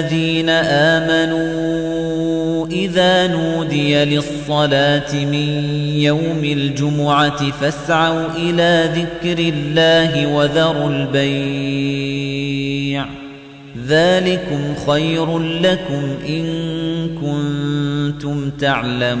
الذين آمنوا إذا نودي للصلاة من يوم الجمعة فاسعوا إلى ذكر الله وذروا البيع. ذلكم خير لكم إن كنتم تعلمون.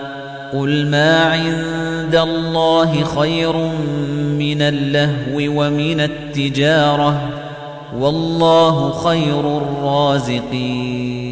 قل ما عند الله خير من اللهو ومن التجارة والله خير الرازقين.